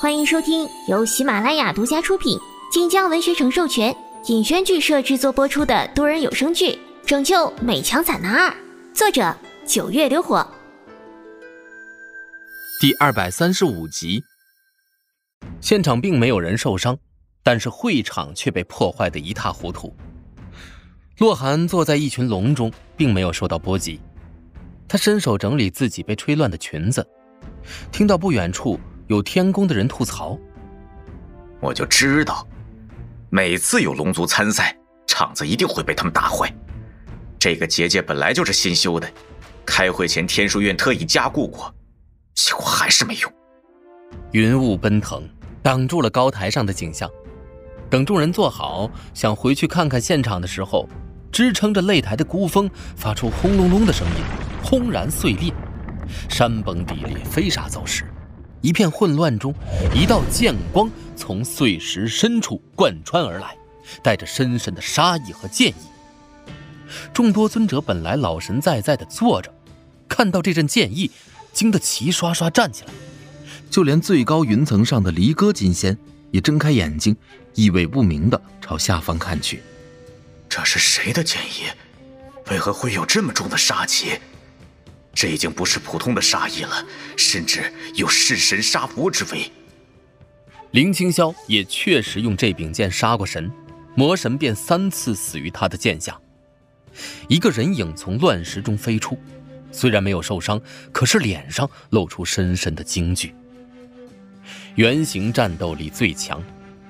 欢迎收听由喜马拉雅独家出品、晋江文学城授权、尹轩剧社制作播出的多人有声剧《拯救美强惨男二》，作者九月流火。第二百三十五集。现场并没有人受伤，但是会场却被破坏的一塌糊涂。洛寒坐在一群龙中，并没有受到波及，他伸手整理自己被吹乱的裙子，听到不远处。有天宫的人吐槽：“我就知道，每次有龙族参赛，场子一定会被他们打坏。这个结界本来就是新修的，开会前天书院特意加固过，结果还是没用。”云雾奔腾，挡住了高台上的景象。等众人坐好，想回去看看现场的时候，支撑着擂台的孤峰发出轰隆隆的声音，轰然碎裂，山崩地裂，飞沙走石。一片混乱中，一道剑光从碎石深处贯穿而来，带着深深的杀意和剑意。众多尊者本来老神在在的坐着，看到这阵剑意，惊得齐刷刷站起来。就连最高云层上的离歌金仙也睁开眼睛，意味不明的朝下方看去。这是谁的剑意？为何会有这么重的杀气？这已经不是普通的杀意了，甚至有弑神杀佛之威。林清霄也确实用这柄剑杀过神，魔神便三次死于他的剑下。一个人影从乱石中飞出，虽然没有受伤，可是脸上露出深深的惊惧。原形战斗力最强，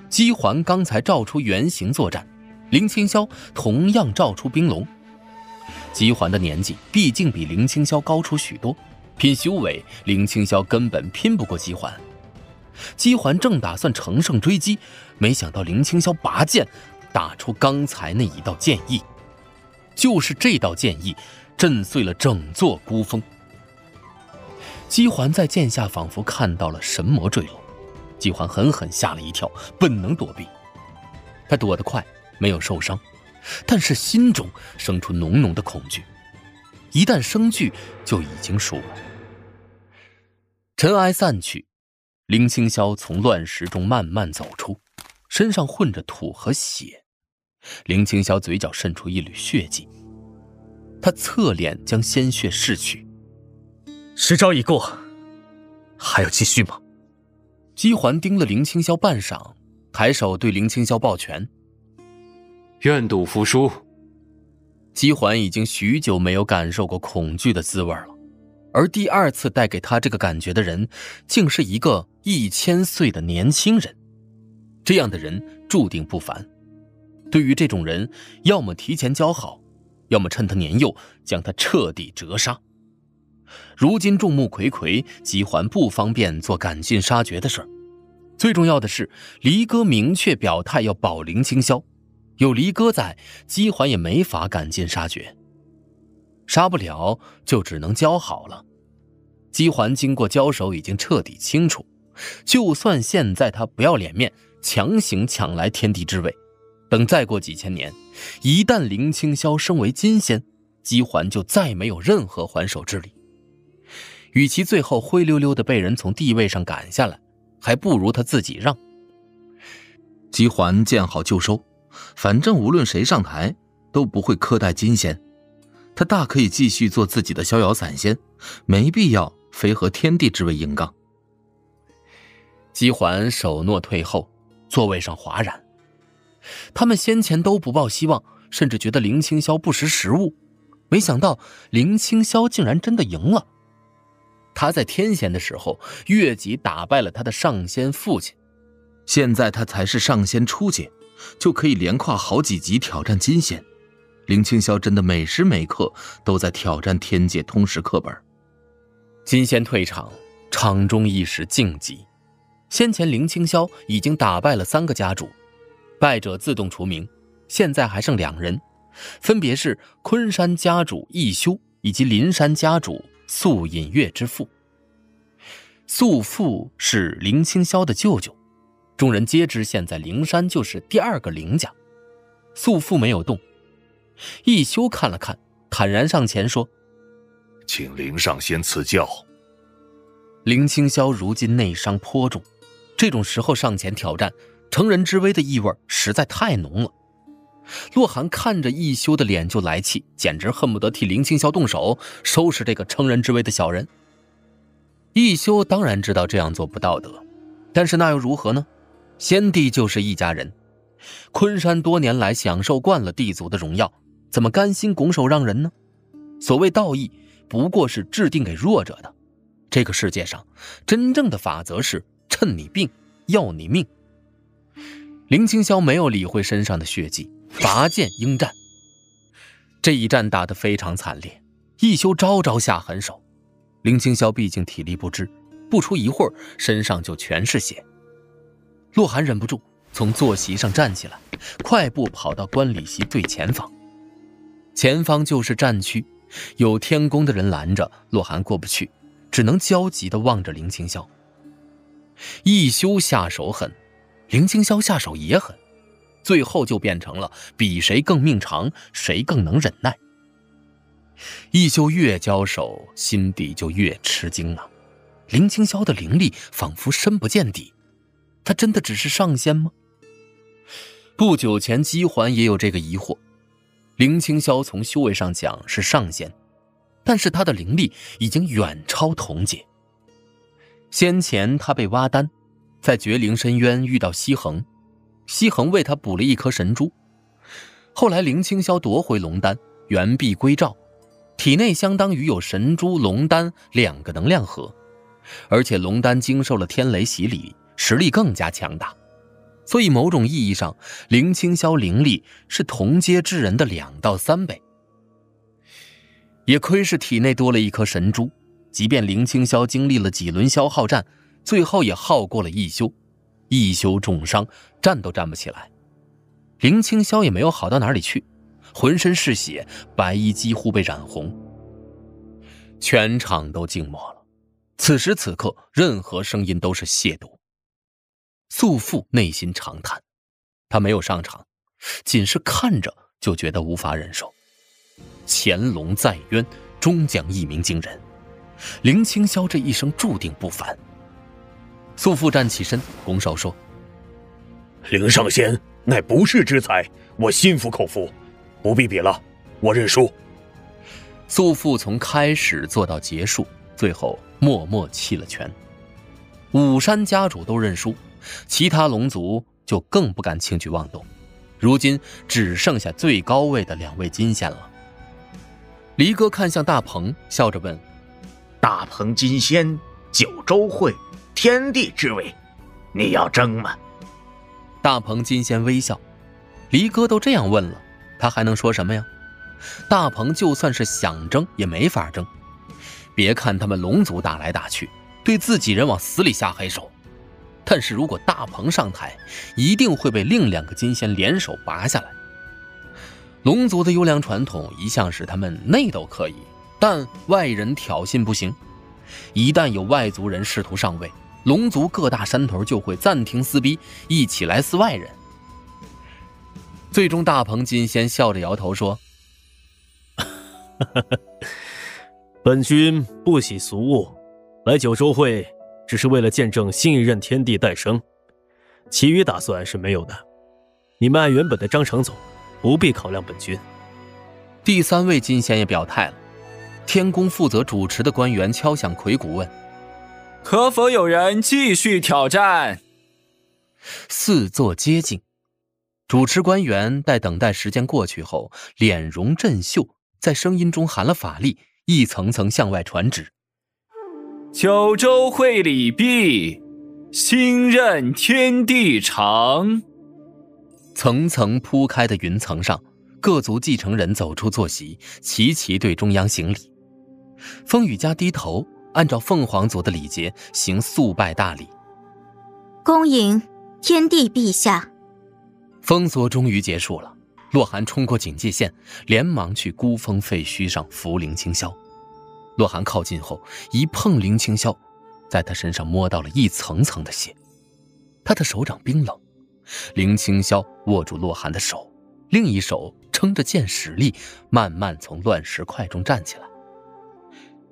姬环刚才照出原形作战，林清霄同样照出冰龙。姬环的年纪毕竟比林清霄高出许多，拼修为，林清霄根本拼不过姬环。姬环正打算乘胜追击，没想到林清霄拔剑，打出刚才那一道剑意。就是这道剑意，震碎了整座孤峰。姬环在剑下仿佛看到了神魔坠落，姬环狠狠吓了一跳，本能躲避。他躲得快，没有受伤。但是心中生出浓浓的恐惧，一旦生惧，就已经输了。尘埃散去，林清霄从乱石中慢慢走出，身上混着土和血。林清霄嘴角渗出一缕血迹，他侧脸将鲜血拭去。十招已过，还要继续吗？姬环盯了林清霄半晌，抬手对林清霄抱拳。愿赌服输。姬环已经许久没有感受过恐惧的滋味了，而第二次带给他这个感觉的人，竟是一个一千岁的年轻人。这样的人注定不凡。对于这种人，要么提前交好，要么趁他年幼将他彻底折杀。如今众目睽睽，姬环不方便做赶尽杀绝的事最重要的是，离歌明确表态要保林清霄。有离歌在，姬环也没法赶尽杀绝。杀不了，就只能交好了。姬环经过交手，已经彻底清楚，就算现在他不要脸面，强行抢来天地之位，等再过几千年，一旦林清霄升为金仙，姬环就再没有任何还手之力。与其最后灰溜溜的被人从地位上赶下来，还不如他自己让。姬环见好就收。反正无论谁上台，都不会苛待金仙，他大可以继续做自己的逍遥散仙，没必要非和天地之位硬刚。姬环手诺退后，座位上哗然。他们先前都不抱希望，甚至觉得林清霄不识时务，没想到林清霄竟然真的赢了。他在天仙的时候越级打败了他的上仙父亲，现在他才是上仙初阶。就可以连跨好几级挑战金仙，林清霄真的每时每刻都在挑战天界通识课本。金仙退场，场中一时静寂。先前林清霄已经打败了三个家主，败者自动除名。现在还剩两人，分别是昆山家主易修以及林山家主素隐月之父。素父是林清霄的舅舅。众人皆知，现在灵山就是第二个灵家。素父没有动，一休看了看，坦然上前说：“请灵上仙赐教。”林清霄如今内伤颇重，这种时候上前挑战，乘人之危的意味实在太浓了。洛寒看着一休的脸就来气，简直恨不得替林青霄动手收拾这个乘人之危的小人。一休当然知道这样做不道德，但是那又如何呢？先帝就是一家人，昆山多年来享受惯了帝族的荣耀，怎么甘心拱手让人呢？所谓道义，不过是制定给弱者的。这个世界上，真正的法则是趁你病要你命。林青霄没有理会身上的血迹，拔剑应战。这一战打得非常惨烈，一休招招下狠手。林青霄毕竟体力不支，不出一会儿身上就全是血。洛寒忍不住从坐席上站起来，快步跑到观礼席最前方。前方就是战区，有天宫的人拦着，洛寒过不去，只能焦急地望着林青霄。一休下手狠，林青霄下手也狠，最后就变成了比谁更命长，谁更能忍耐。一休越交手，心底就越吃惊啊！林青霄的灵力仿佛深不见底，他真的只是上仙吗？不久前姬环也有这个疑惑。林青霄从修为上讲是上仙，但是他的灵力已经远超童姐。先前他被挖丹，在绝灵深渊遇到西恒，西恒为他补了一颗神珠。后来林青霄夺回龙丹，原璧归赵。体内相当于有神珠、龙丹两个能量核，而且龙丹经受了天雷洗礼，实力更加强大。所以某种意义上，林青霄灵力是同阶之人的两到三倍。也亏是体内多了一颗神珠，即便林青霄经历了几轮消耗战，最后也耗过了一休。一休重伤，站都站不起来。林青霄也没有好到哪里去。浑身是血，白衣几乎被染红。全场都静默了。此时此刻，任何声音都是亵渎。素父内心长叹，他没有上场，仅是看着就觉得无法忍受。潜龙在渊，终将一鸣惊人。林青霄这一生注定不凡。素父站起身，拱手说：“林上仙乃不世之才，我心服口服。”不必比了，我认输。素父从开始做到结束，最后默默弃了权。武山家主都认输，其他龙族就更不敢轻举妄动。如今只剩下最高位的两位金仙了。离哥看向大鹏，笑着问：“大鹏金仙，九州会，天地之位，你要争吗？”大鹏金仙微笑：“离哥都这样问了。”他还能说什么呀？大鹏就算是想争也没法争。别看他们龙族打来打去，对自己人往死里下黑手，但是如果大鹏上台，一定会被另两个金仙联手拔下来。龙族的优良传统一向是他们内斗可以，但外人挑衅不行。一旦有外族人试图上位，龙族各大山头就会暂停撕逼，一起来撕外人。最终，大鹏金仙笑着摇头说：“本君不喜俗物，来九州会只是为了见证新一任天帝诞生，其余打算是没有的。你们按原本的章程走，不必考量本君。”第三位金仙也表态了。天宫负责主持的官员敲响魁鼓，问：“可否有人继续挑战？”四座接近。主持官员待等待时间过去后，脸容震秀，在声音中含了法力，一层层向外传旨：“九州会礼毕，新任天地长。”层层铺开的云层上，各族继承人走出坐席，齐齐对中央行礼。风雨家低头，按照凤凰族的礼节行肃拜大礼：“恭迎天帝陛下。”封锁终于结束了，洛寒冲过警戒线，连忙去孤峰废墟上扶灵清霄。洛寒靠近后，一碰林青霄，在他身上摸到了一层层的血，他的手掌冰冷。林青霄握住洛寒的手，另一手撑着剑，使力慢慢从乱石块中站起来。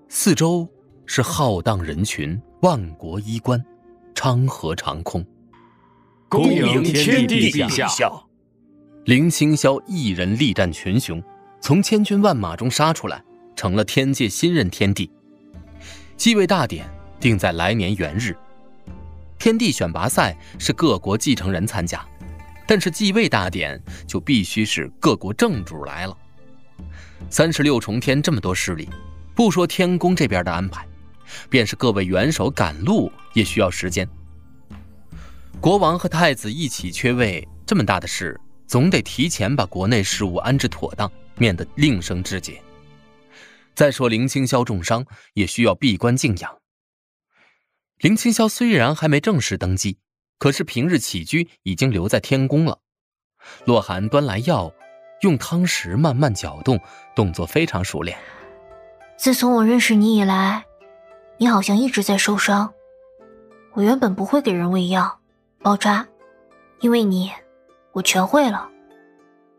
四周是浩荡人群，万国衣冠。昌河长空。恭迎天帝陛下！林清霄一人力战群雄，从千军万马中杀出来，成了天界新任天帝。继位大典定在来年元日。天帝选拔赛是各国继承人参加，但是继位大典就必须是各国正主来了。三十六重天这么多势力，不说天宫这边的安排，便是各位元首赶路也需要时间。国王和太子一起缺位，这么大的事，总得提前把国内事务安置妥当，免得另生枝节。再说林清霄重伤，也需要闭关静养。林清霄虽然还没正式登基，可是平日起居已经留在天宫了。洛寒端来药，用汤匙慢慢搅动，动作非常熟练。自从我认识你以来，你好像一直在受伤。我原本不会给人喂药。包扎，因为你，我全会了。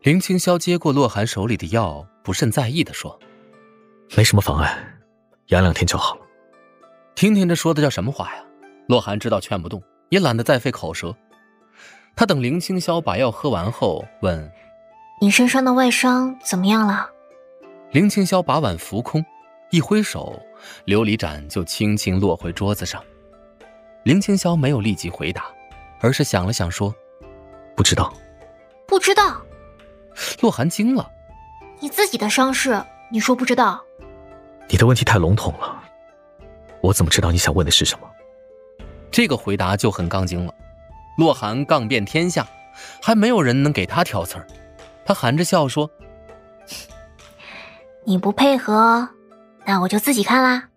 林清霄接过洛寒手里的药，不甚在意的说：“没什么妨碍，养两天就好了。”听听这说的叫什么话呀？洛寒知道劝不动，也懒得再费口舌。他等林清霄把药喝完后，问：“你身上的外伤怎么样了？”林清霄把碗浮空，一挥手，琉璃盏就轻轻落回桌子上。林清霄没有立即回答。而是想了想，说：“不知道，不知道。”洛寒惊了：“你自己的伤势，你说不知道？你的问题太笼统了，我怎么知道你想问的是什么？”这个回答就很杠精了。洛寒杠遍天下，还没有人能给他挑刺儿。他含着笑说：“你不配合，那我就自己看啦。”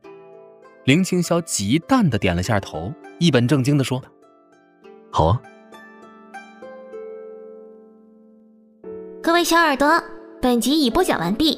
林清霄极淡的点了下头，一本正经的说。好啊，各位小耳朵，本集已播讲完毕，